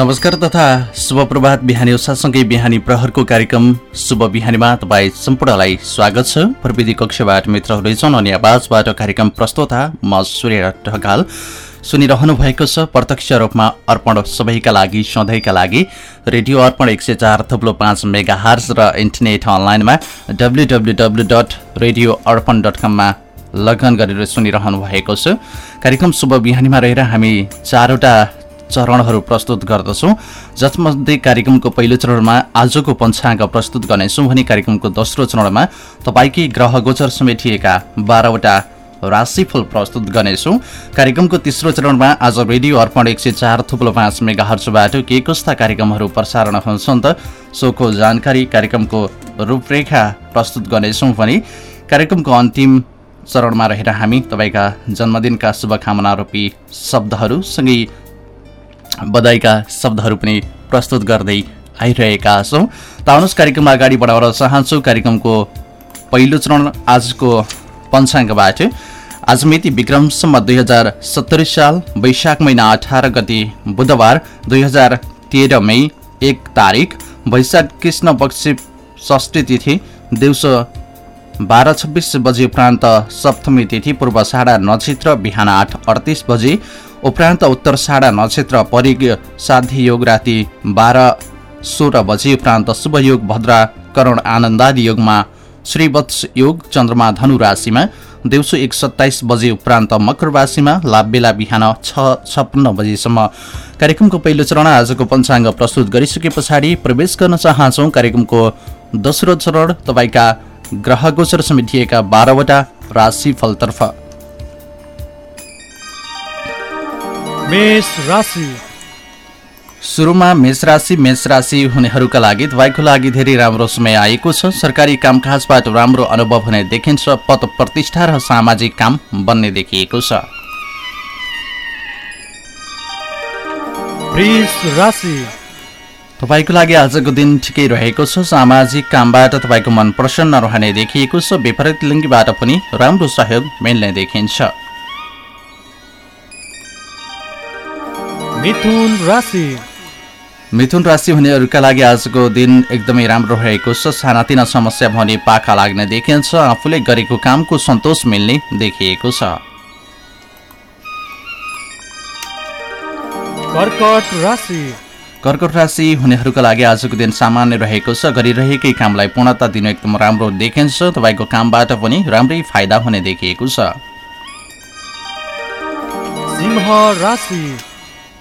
नमस्कार तथा शुभ प्रभात बिहानी उषासँगै बिहानी प्रहरको कार्यक्रम शुभ बिहानीमा तपाईँ सम्पूर्णलाई स्वागत छ। प्रविधि कक्षबाट मित्रहरू छन् अनि आवाजबाट कार्यक्रम प्रस्तोता म सूर्य ढकाल सुनिरहनु भएको छ। प्रत्यक्ष रूपमा अर्पण सबैका लागि सधैँका लागि। रेडियो अर्पण एक सय चार थुप्लो पाँच मेगा हार्स र इन्टरनेट अनलाइनमा W W W dot radio Arpan dot कममा लगन गरेर सुनिरहनु भएको छ। कार्यक्रम शुभ बिहानीमा रहेर हामी चारवटा चरणहरू प्रस्तुत गर्दछौँ। जसमध्ये कार्यक्रमको पहिलो चरणमा आजको पञ्चाङ्ग प्रस्तुत गर्नेछौँ भने कार्यक्रमको दोस्रो चरणमा तपाईँकै ग्रह गोचर समेटिएका बाह्रवटा राशिफल प्रस्तुत गर्नेछौँ। कार्यक्रमको तेस्रो चरणमा आज रेडियो अर्पण एक सय चार थुप्लो पाँच मेगा हर्चबाट के कस्ता कार्यक्रमहरू प्रसारण हुन्छन् त सोको जानकारी कार्यक्रमको रूपरेखा प्रस्तुत गर्नेछौँ भने कार्यक्रमको अन्तिम चरणमा रहेर हामी तपाईँका जन्मदिनका शुभकामना रूपी शब्दहरूसँगै बधाईका शब्दहरू पनि प्रस्तुत गर्दै आइरहेका छौँ। त आउनुहोस् कार्यक्रममा अगाडि बढाउन चाहन्छु कार्यक्रमको पहिलो चरण आजको पञ्चाङ्गबाट। आज मिति विक्रमसम्म दुई हजार सत्तरी साल वैशाख महिना अठार गति बुधबार दुई हजार तेह्र मई एक तारिक वैशाख कृष्ण पक्ष षष्ठी तिथि दिउँसो बाह्र छब्बिस बजे उपरान्त सप्तमी तिथि पूर्व साढा नक्षत्र बिहान आठ अडतिस बजे उपरान्त उत्तर साढा नक्षत्र परिग साध्य योग राति बाह्र सोह्र बजे उपरान्त शुभयोग भद्रा करण आनन्दादि योगमा श्रीवत्स योग चन्द्रमा धनु राशिमा दिउँसो एक सत्ताइस बजे उपरान्त मकर राशिमा लाभबेला बिहान छ छप्पन्न बजेसम्म। कार्यक्रमको पहिलो चरण आजको पञ्चाङ्ग प्रस्तुत गरिसके पछाडि प्रवेश गर्न चाहन्छौँ। कार्यक्रमको दोस्रो चरण तपाईँका ग्रह गोचर समेटिएका बाह्रवटा राशिफलतर्फ मेष राशि। सुरुमा मेष राशि मेष राशि हुनेहरूका लागि तपाईँको लागि धेरै राम्रो समय आएको छ। सरकारी कामकाजबाट राम्रो अनुभव हुने देखिन्छ। पद प्रतिष्ठा र सामाजिक काम बन्ने देखिएको छ। राशि। तपाईँको लागि आजको दिन ठिकै रहेको छ। सामाजिक कामबाट तपाईँको मन प्रसन्न रहने देखिएको छ। विपरीत लिङ्गीबाट पनि राम्रो सहयोग मिल्ने देखिन्छ। मिथुन राशि। मिथुन राशि हुनेहरूका लागि आजको दिन एकदमै राम्रो रहेको छ। सानातिना समस्या भने पाखा लाग्ने देखिन्छ। आफूले गरेको कामको सन्तोष मिल्ने देखिएको छ। कर्कट राशि। कर्कट राशि हुनेहरूका लागि आजको दिन सामान्य रहेको छ। गरिरहेकै कामलाई पूर्णता दिनु एकदम राम्रो देखिन्छ। तपाईँको कामबाट पनि राम्रै फाइदा हुने देखिएको छ।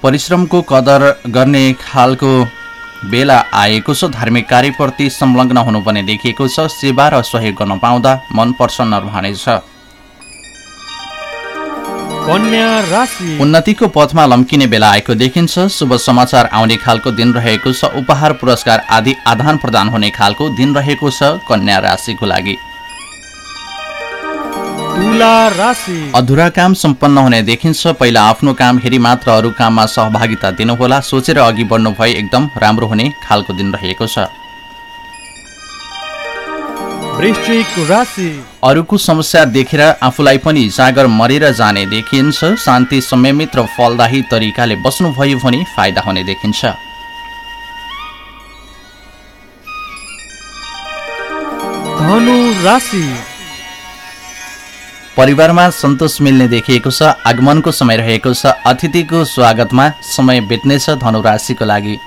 परिश्रमको कदर गर्ने खालको बेला आएको छ। धार्मिक कार्यप्रति संलग्न हुनुपर्ने देखिएको छ। सेवा र सहयोग गर्न पाउँदा मन प्रसन्न रहनेछ। उन्नतिको पथमा लम्किने बेला आएको देखिन्छ। शुभ समाचार आउने खालको दिन रहेको छ। उपहार पुरस्कार आदि आदान प्रदान हुने खालको दिन रहेको छ कन्या राशिको लागि। तुला राशि। अधुरा काम सम्पन्न हुने देखिन्छ। पहिला आफ्नो काम हेरी मात्र अरू काममा सहभागिता दिनुहोला। सोचेर अघि बढ्नु भए एकदम राम्रो हुने खालको दिन रहेको छ। अरूको समस्या देखेर आफूलाई पनि जागर मरेर जाने देखिन्छ। शान्ति संयमित र फलदायी तरिकाले बस्नुभयो भने फाइदा हुने देखिन्छ। धनु राशि परिवारमा सन्तोष मिल्ने देखिएको छ आगमनको समय रहेको छ। अतिथिको स्वागतमा समय बित्नेछ धनु राशिको लागि।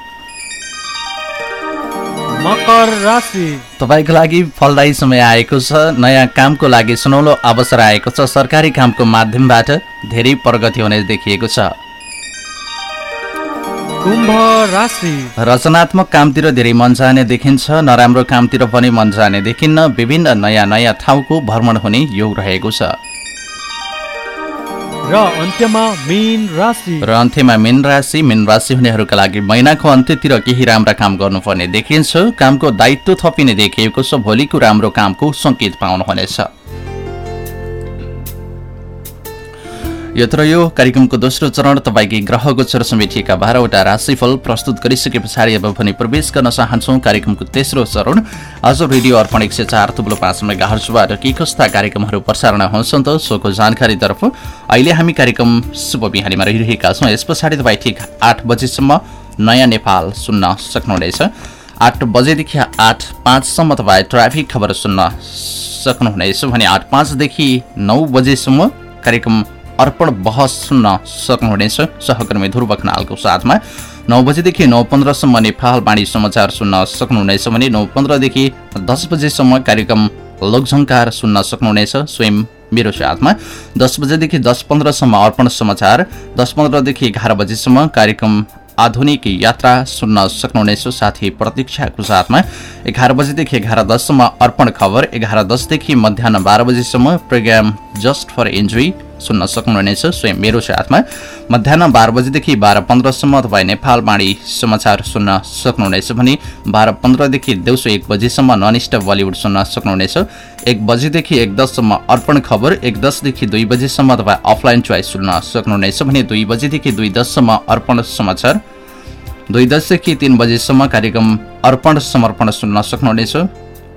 मकर राशि। तपाईँको लागि फलदायी समय आएको छ नयाँ कामको लागि सुनौलो अवसर आएको छ सरकारी कामको माध्यमबाट धेरै प्रगति हुने देखिएको छ। कुम्भ राशि। रचनात्मक कामतिर धेरै मन जाने देखिन्छ नराम्रो कामतिर पनि मन जाने देखिन्न विभिन्न नयाँ नयाँ ठाउँको भ्रमण हुने योग रहेको छ। र अन्त्यमा मीन राशि। र अन्त्यमा मीन राशि मीन राशि हुनेहरूका लागि महिनाको अन्त्यतिर केही राम्रा काम गर्नुपर्ने देखिन्छ। कामको दायित्व थपिने देखिएको छ। भोलिको राम्रो कामको सङ्केत पाउनुहुनेछ। यो तर यो कार्यक्रमको दोस्रो चरण तपाईँकै ग्रह गोचर समेटिएका बाह्रवटा राशिफल प्रस्तुत गरिसके पछाडि अब भने प्रवेश गर्न चाहन्छौँ कार्यक्रमको तेस्रो चरण। आज रेडियो अर्पण एक सय चार तुब्लो पाँच मेगा हर्चबाट के कस्ता कार्यक्रमहरू प्रसारण हुन्छन् त सोको जानकारीतर्फ अहिले हामी कार्यक्रम शुभ बिहानीमा रहिरहेका छौँ। यस पछाडि तपाईँ ठिक आठ बजीसम्म नयाँ नेपाल सुन्न सक्नुहुनेछ। आठ बजेदेखि आठ पाँचसम्म तपाईँ ट्राफिक खबर सुन्न सक्नुहुनेछ। भने आठ पाँचदेखि नौ बजेसम्म कार्यक्रम अर्पण बहस सुन्न सक्नुहुनेछ। सहकर्मी ध्रुव खनालको साथमा नौ बजेदेखि नौ पन्ध्रसम्म नेपाल बाणी समाचार सुन्न सक्नुहुनेछ भने नौ पन्ध्रदेखि दस बजेसम्म कार्यक्रम लोकझङ्कार सुन्न सक्नुहुनेछ। स्वयं मेरो साथमा दस बजेदेखि दस पन्ध्रसम्म अर्पण समाचार दस पन्ध्रदेखि एघार बजेसम्म कार्यक्रम आधुनिक यात्रा सुन्न सक्नुहुनेछ। साथै प्रतीक्षाको साथमा एघार बजेदेखि एघार दससम्म अर्पण खबर एघार दसदेखि मध्याह बाह्र बजेसम्म प्रोग्राम जस्ट फर इन्जोय। सुन्न सक्नुहुनेछ। स्वयं मेरो साथमा मध्याह बाह्र बजेदेखि बाह्र पन्ध्रसम्म तपाईँ नेपाल बाणी समाचार सुन्न सक्नुहुनेछ भने बाह्र पन्ध्रदेखि दिउँसो एक बजीसम्म ननिष्ठ बलिउड सुन्न सक्नुहुनेछ। एक बजेदेखि एक दससम्म अर्पण खबर एक दसदेखि दुई बजेसम्म तपाईँ अफलाइन चोइस सुन्न सक्नुहुनेछ भने दुई बजेदेखि दुई दससम्म अर्पण समाचार दुई दसदेखि तिन बजेसम्म कार्यक्रम अर्पण समर्पण सुन्न सक्नुहुनेछ।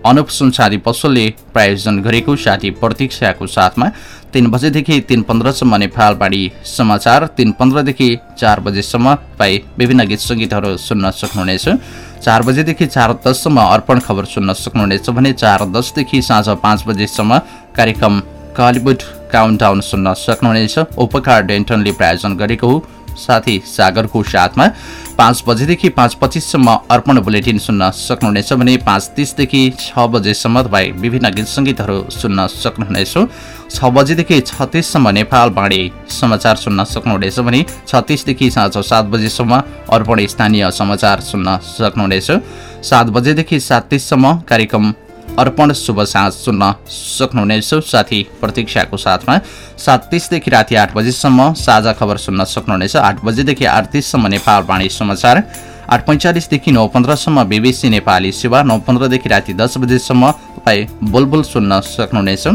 अनुप सुनसारी पसलले प्रायोजन गरेको साथी प्रतीक्षाको साथमा तिन बजेदेखि तिन पन्ध्रसम्म नेपालबाडी समाचार। तिन पन्ध्रदेखि चार बजेसम्म पाइ विभिन्न गीत सङ्गीतहरू सुन्न सक्नुहुनेछ। चार बजेदेखि चार दससम्म अर्पण खबर सुन्न सक्नुहुनेछ भने चार दसदेखि साँझ पाँच बजेसम्म कार्यक्रम कलिवुड काउन्टाउन सुन्न सक्नुहुनेछ। उपकार डेन्टनले प्रायोजन गरेको हो। साथी सागरको साथमा पाँच बजेदेखि पाँच पच्चिससम्म अर्पण बुलेटिन सुन्न सक्नुहुनेछ भने पाँच तिसदेखि छ बजेसम्म तपाईँ विभिन्न गीत सङ्गीतहरू सुन्न सक्नुहुनेछ। छ बजेदेखि छत्तिससम्म नेपाल बाँडी समाचार सुन्न सक्नुहुनेछ भने छत्तिसदेखि साँझ सात बजेसम्म अर्पण स्थानीय समाचार सुन्न सक्नुहुनेछ। सात बजेदेखि सात तिससम्म कार्यक्रम अर्पण शुभ साँझ सुन्न सक्नुहुनेछ साथी प्रतीक्षाको साथमा सात तिसदेखि राति आठ बजीसम्म साझा खबर सुन्न सक्नुहुनेछ। आठ बजेदेखि आठ तिससम्म नेपाल वाणी समाचार। आठ पैँचालिसदेखि नौ पन्ध्रसम्म बिबिसी नेपाली सेवा। नौ पन्ध्रदेखि राति दस बजेसम्म तपाईँ बुलबुल सुन्न सक्नुहुनेछ।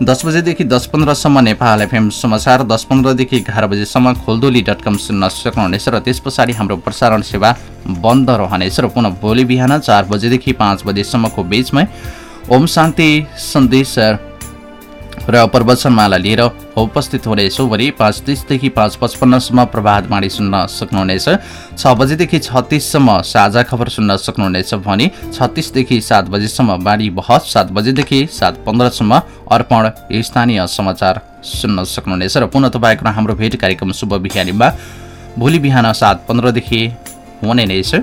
दस बजेदेखि दस पन्ध्रसम्म नेपाल एफएम समाचार दस पन्ध्रदेखि एघार बजेसम्म खोलदोली डट कम सुन्न सक्नुहुनेछ र त्यस पछाडि हाम्रो प्रसारण सेवा बन्द रहनेछ र पुनः भोलि बिहान चार बजेदेखि पाँच बजेसम्मको बिचमै ओम शान्ति सन्देश र प्रवचनमाला लिएर उपस्थित हुनेछौँ भने पाँच तिसदेखि पाँच पचपन्नसम्म प्रभात बाणी सुन्न सक्नुहुनेछ। छ बजेदेखि छत्तिससम्म साझा खबर सुन्न सक्नुहुनेछ भने छत्तिसदेखि सात बजेसम्म बाणी बहस सात बजेदेखि सात पन्ध्रसम्म अर्पण स्थानीय समाचार सुन्न सक्नुहुनेछ। र पुनः तपाईँको हाम्रो भेट कार्यक्रम शुभ बिहानीमा भोलि बिहान सात पन्ध्रदेखि हुने नै छ।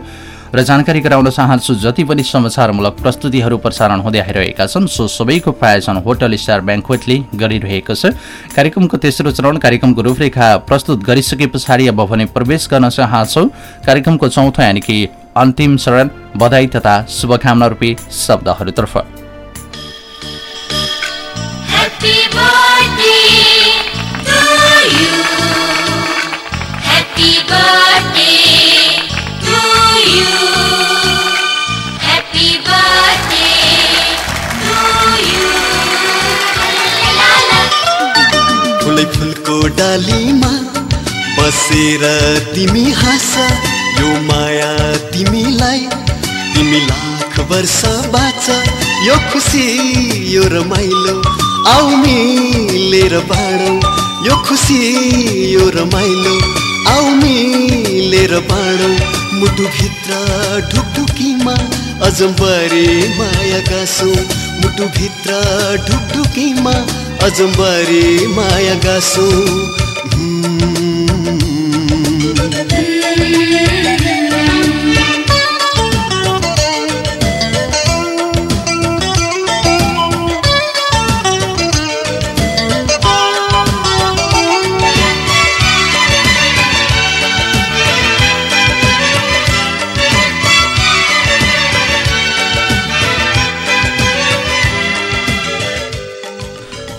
र जानकारी गराउन चाहन्छु जति पनि समाचारमूलक प्रस्तुतिहरू प्रसारण हुँदै आइरहेका छन् सो सबैको प्रायोजन होटल स्टार ब्याङ्कवेटले गरिरहेको छ। कार्यक्रमको तेस्रो चरण कार्यक्रमको रूपरेखा प्रस्तुत गरिसके पछाडि अब भने प्रवेश गर्न चाहन्छौ। कार्यक्रमको चौथो यानि कि अन्तिम चरण बधाई तथा शुभकामना रूपी शब्दहरूतर्फ। डालीमा बसेर तिमी हाँस यो माया तिमीलाई। तिमी लाख वर्ष बाँच यो खुसी यो रमाइलो। आउ मिलेर बाँडौ यो खुसी यो रमाइलो। आउ मिलेर बाँडौ मुटुभित्र ढुकढुकीमा अजम्बरे माया गाँसो। मुटुभित्र ढुकढुकीमा अजम्बरे माया गाँसो।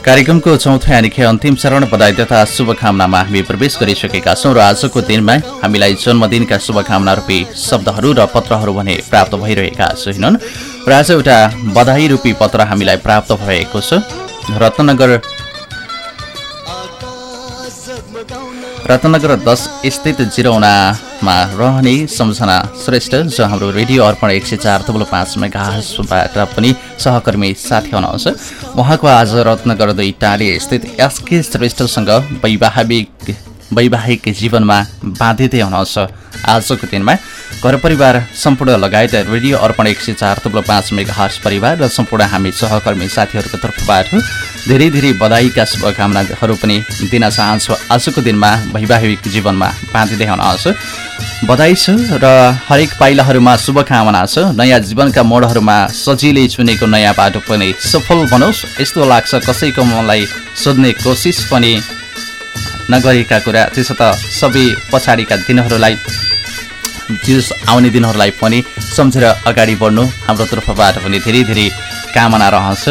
कार्यक्रमको चौथो यानि कि अन्तिम चरण बधाई तथा शुभकामनामा हामी प्रवेश गरिसकेका छौँ र आजको दिनमा हामीलाई जन्मदिनका शुभकामना रूपी शब्दहरू र पत्रहरू भने प्राप्त भइरहेका छैनन्। र आज एउटा बधाई रूपी पत्र हामीलाई प्राप्त भएको छ। रत्नगर रत्नगर दस स्थित जिरौनामा रहने सम्झना श्रेष्ठ जो हाम्रो रेडियो अर्पण एक सय चार तब्लो पाँच मेगाबाट पनि सहकर्मी साथी हुनुहुन्छ। उहाँको आज रत्नगर दुई टाढी स्थित एसके श्रेष्ठसँग वैवाहिक वैवाहिक जीवनमा बाधितै हुनुहुन्छ। आजको दिनमा घर परिवार सम्पूर्ण लगायत रेडियो अर्पण एक सय चार थुप्रो पाँच मेगा हर्स परिवार र सम्पूर्ण हामी सहकर्मी साथीहरूको तर्फबाट धेरै धेरै बधाईका शुभकामनाहरू पनि दिन चाहन्छु। आजको दिनमा वैवाहिक जीवनमा बाँधिँदै हुनुहुन्छ बधाई छ र हरेक पाइलाहरूमा शुभकामना छ। नयाँ जीवनका मोडहरूमा सजिलै चुनेको नयाँ बाटो पनि सफल बनोस्। यस्तो लाग्छ कसैको मनलाई सोध्ने कोसिस पनि नगरेका कुरा। त्यसो त सबै पछाडिका दिनहरूलाई चिज आउने दिनहरूलाई पनि सम्झेर अगाडि बढ्नु हाम्रो तर्फबाट पनि धेरै धेरै कामना रहन्छ।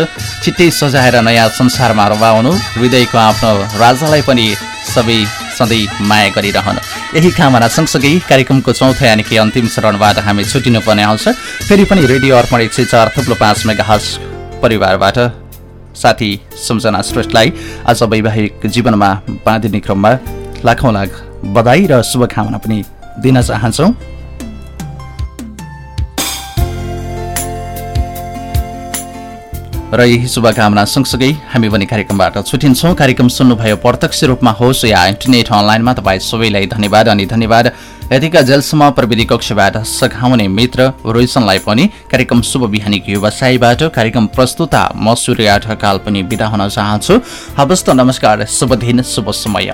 छिट्टै सजाएर नयाँ संसारमा रमाउनु हृदयको आफ्नो राजालाई पनि सबै सधैँ माया गरिरहनु। यही कामना सँगसँगै कार्यक्रमको चौथो यानि कि अन्तिम चरणबाट हामी छुटिनु पर्ने आउँछ फेरि पनि रेडियो अर्पण एक सय चार थुप्रो पाँच मेगा हर्स परिवारबाट साथी सम्झना श्रेष्ठलाई आज वैवाहिक जीवनमा बाँधिने क्रममा लाखौँ लाख बधाई र शुभकामना पनि दिन चाहन्छौँ। र यही शुभकामना सँगसँगै हामी पनि कार्यक्रमबाट छुटिन्छौँ। कार्यक्रम सुन्नुभयो प्रत्यक्ष रूपमा होस् या इन्टरनेट अनलाइनमा तपाईँ सबैलाई धन्यवाद अनि धन्यवाद। यतिका जेलसम्म प्रविधि कक्षबाट सघाउने मित्र रोइसनलाई पनि कार्यक्रम शुभ बिहानीको व्यवसायबाट कार्यक्रम प्रस्तुता म सूर्य ढकाल पनि बिदा हुन चाहन्छु। हवस् त नमस्कार शुभ दिन शुभ समय।